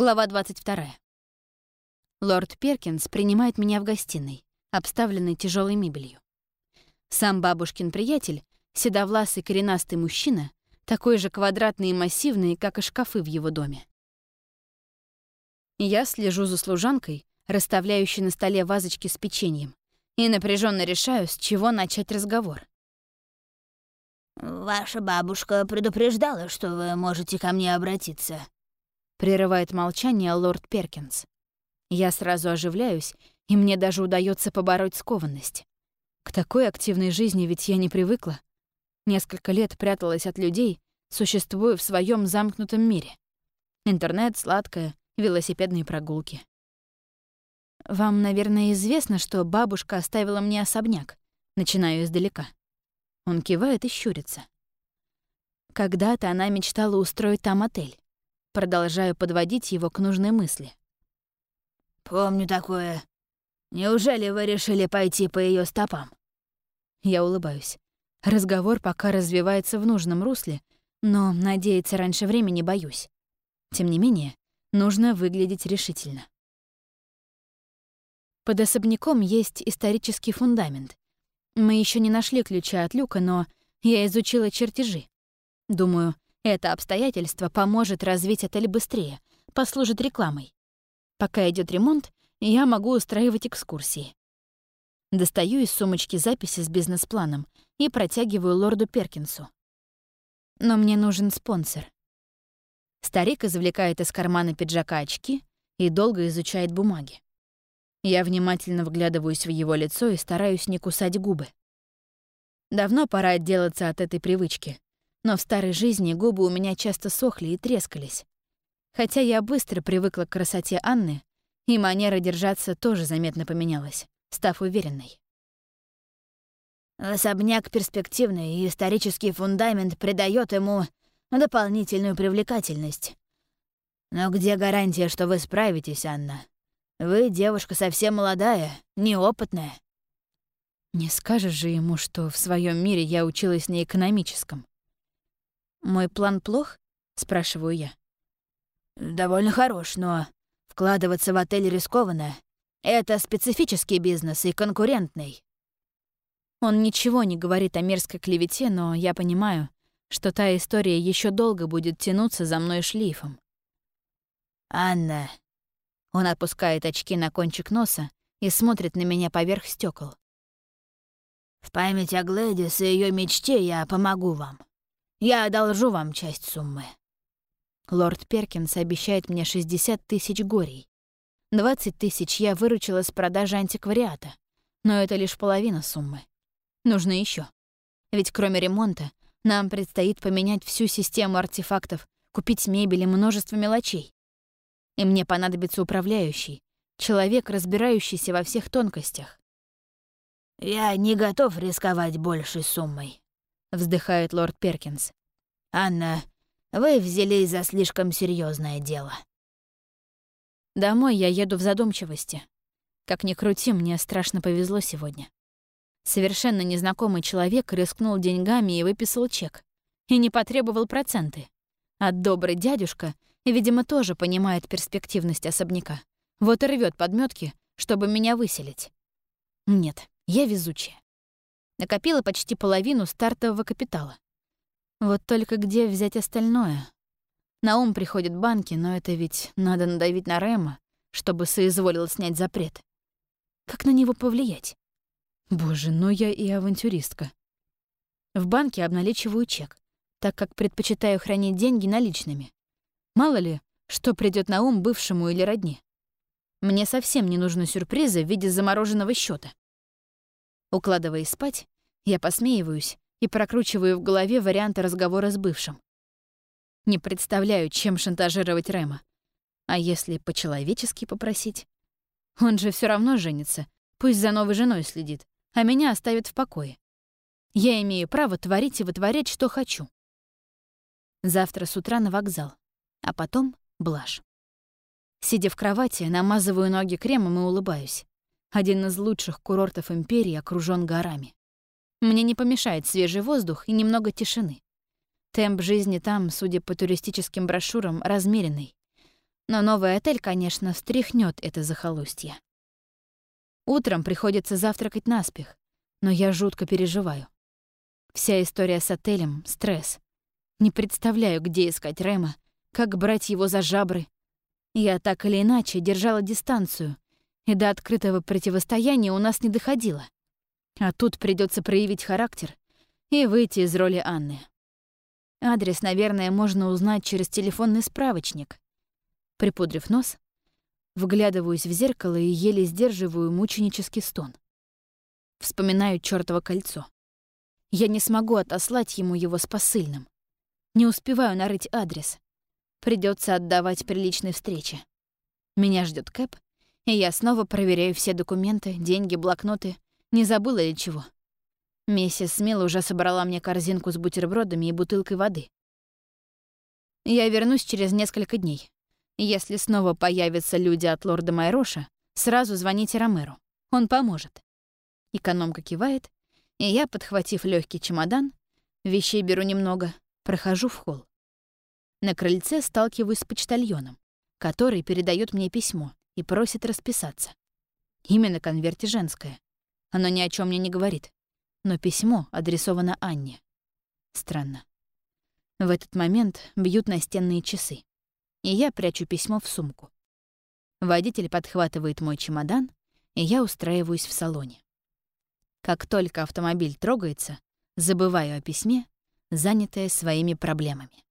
Глава 22. Лорд Перкинс принимает меня в гостиной, обставленной тяжелой мебелью. Сам бабушкин приятель, седовласый коренастый мужчина, такой же квадратный и массивный, как и шкафы в его доме. Я слежу за служанкой, расставляющей на столе вазочки с печеньем, и напряженно решаю, с чего начать разговор. «Ваша бабушка предупреждала, что вы можете ко мне обратиться», Прерывает молчание лорд Перкинс. Я сразу оживляюсь, и мне даже удается побороть скованность. К такой активной жизни ведь я не привыкла. Несколько лет пряталась от людей, существуя в своем замкнутом мире. Интернет, сладкое, велосипедные прогулки. Вам, наверное, известно, что бабушка оставила мне особняк. Начинаю издалека. Он кивает и щурится. Когда-то она мечтала устроить там отель. Продолжаю подводить его к нужной мысли. «Помню такое. Неужели вы решили пойти по ее стопам?» Я улыбаюсь. Разговор пока развивается в нужном русле, но надеяться раньше времени боюсь. Тем не менее, нужно выглядеть решительно. Под особняком есть исторический фундамент. Мы еще не нашли ключа от люка, но я изучила чертежи. Думаю, это обстоятельство поможет развить отель быстрее, послужит рекламой. Пока идет ремонт, я могу устраивать экскурсии. Достаю из сумочки записи с бизнес-планом и протягиваю лорду Перкинсу. Но мне нужен спонсор. Старик извлекает из кармана пиджака очки и долго изучает бумаги. Я внимательно вглядываюсь в его лицо и стараюсь не кусать губы. Давно пора отделаться от этой привычки но в старой жизни губы у меня часто сохли и трескались. Хотя я быстро привыкла к красоте Анны, и манера держаться тоже заметно поменялась, став уверенной. Особняк перспективный, и исторический фундамент придает ему дополнительную привлекательность. Но где гарантия, что вы справитесь, Анна? Вы девушка совсем молодая, неопытная. Не скажешь же ему, что в своем мире я училась на экономическом. «Мой план плох?» — спрашиваю я. «Довольно хорош, но вкладываться в отель рискованно. Это специфический бизнес и конкурентный». Он ничего не говорит о мерзкой клевете, но я понимаю, что та история еще долго будет тянуться за мной шлейфом. «Анна...» Он опускает очки на кончик носа и смотрит на меня поверх стекол. «В память о Глэдис и ее мечте я помогу вам. Я одолжу вам часть суммы». Лорд Перкинс обещает мне 60 тысяч горей. 20 тысяч я выручила с продажи антиквариата, но это лишь половина суммы. Нужно еще. Ведь кроме ремонта нам предстоит поменять всю систему артефактов, купить мебель и множество мелочей. И мне понадобится управляющий, человек, разбирающийся во всех тонкостях. «Я не готов рисковать большей суммой», — вздыхает лорд Перкинс. «Анна, вы взялись за слишком серьезное дело». Домой я еду в задумчивости. Как ни крути, мне страшно повезло сегодня. Совершенно незнакомый человек рискнул деньгами и выписал чек. И не потребовал проценты. А добрый дядюшка, видимо, тоже понимает перспективность особняка. Вот и рвет подметки, чтобы меня выселить. Нет, я везучая. Накопила почти половину стартового капитала. Вот только где взять остальное? На ум приходят банки, но это ведь надо надавить на Рема, чтобы соизволил снять запрет. Как на него повлиять? Боже, ну я и авантюристка. В банке обналичиваю чек, так как предпочитаю хранить деньги наличными. Мало ли, что придет на ум бывшему или родне. Мне совсем не нужны сюрпризы в виде замороженного счета. Укладываясь спать, я посмеиваюсь и прокручиваю в голове варианты разговора с бывшим. Не представляю, чем шантажировать Рема. А если по-человечески попросить? Он же все равно женится, пусть за новой женой следит, а меня оставит в покое. Я имею право творить и вытворять, что хочу. Завтра с утра на вокзал, а потом — блажь. Сидя в кровати, намазываю ноги кремом и улыбаюсь. Один из лучших курортов империи окружен горами. Мне не помешает свежий воздух и немного тишины. Темп жизни там, судя по туристическим брошюрам, размеренный. Но новый отель, конечно, встряхнет это захолустье. Утром приходится завтракать наспех, но я жутко переживаю. Вся история с отелем — стресс. Не представляю, где искать Рема, как брать его за жабры. Я так или иначе держала дистанцию, и до открытого противостояния у нас не доходило. А тут придется проявить характер и выйти из роли Анны. Адрес, наверное, можно узнать через телефонный справочник. Припудрив нос, вглядываюсь в зеркало и еле сдерживаю мученический стон. Вспоминаю чёртово кольцо. Я не смогу отослать ему его с посыльным. Не успеваю нарыть адрес. Придется отдавать приличной встрече. Меня ждет Кэп, и я снова проверяю все документы, деньги, блокноты. Не забыла ли чего? Миссис Смил уже собрала мне корзинку с бутербродами и бутылкой воды. Я вернусь через несколько дней. Если снова появятся люди от лорда Майроша, сразу звоните Ромеру. Он поможет. Экономка кивает, и я, подхватив легкий чемодан, вещей беру немного, прохожу в холл. На крыльце сталкиваюсь с почтальоном, который передает мне письмо и просит расписаться. Именно конверте женское. Оно ни о чем мне не говорит но письмо адресовано Анне. Странно. В этот момент бьют настенные часы, и я прячу письмо в сумку. Водитель подхватывает мой чемодан, и я устраиваюсь в салоне. Как только автомобиль трогается, забываю о письме, занятая своими проблемами.